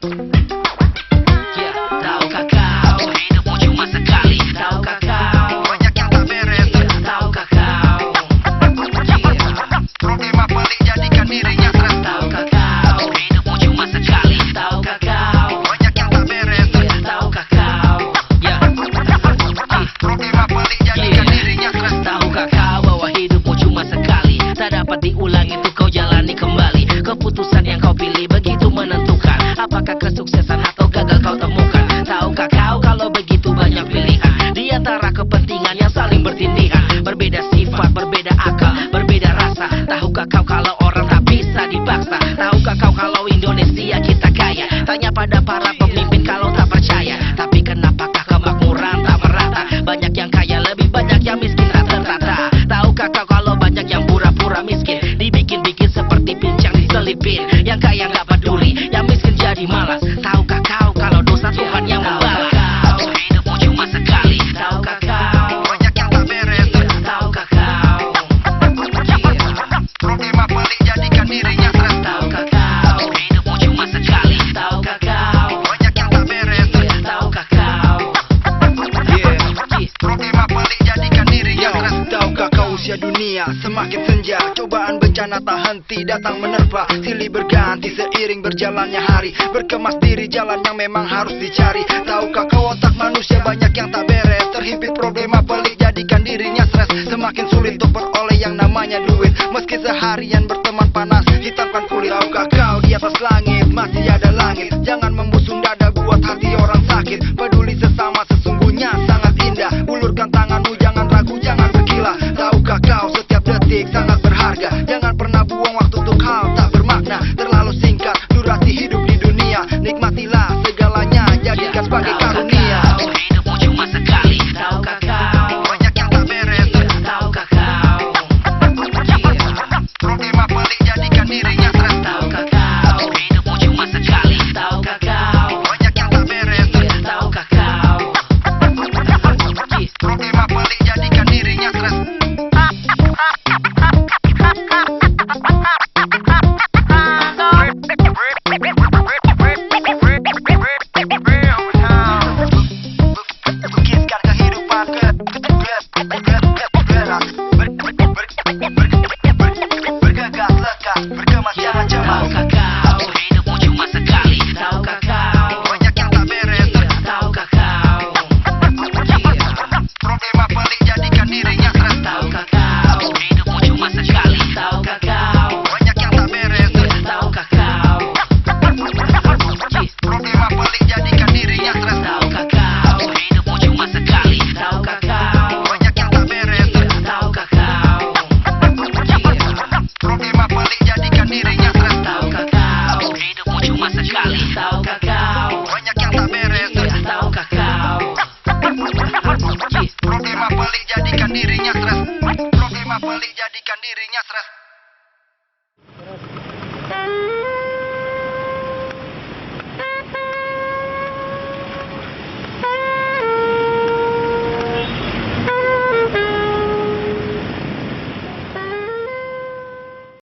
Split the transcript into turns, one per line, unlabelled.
Thank you. Apakah kesuksesan atau gagal kau temukan? Tahukah kau kalau begitu banyak pilihan? Di antara kepentingan yang saling bertindihan Berbeda sifat, berbeda akal, berbeda rasa. Tahukah kau
kalau orang tak bisa dipaksa?
Tahukah kau
kalau Indonesia kita
kaya?
Tanya
pada para pemimpin dunia semakin senja. Cobaan bencana tak henti datang menerpa. Silih berganti seiring berjalannya hari. Berkemas diri jalan yang memang harus dicari. Tahukah kau otak manusia banyak yang tak beres? Terhimpit problema pelik jadikan dirinya stres. Semakin sulit untuk beroleh yang namanya duit. Meski seharian berteman panas Hitamkan kulit. Tahukah kau di atas langit masih ada langit? Jangan
músicas para que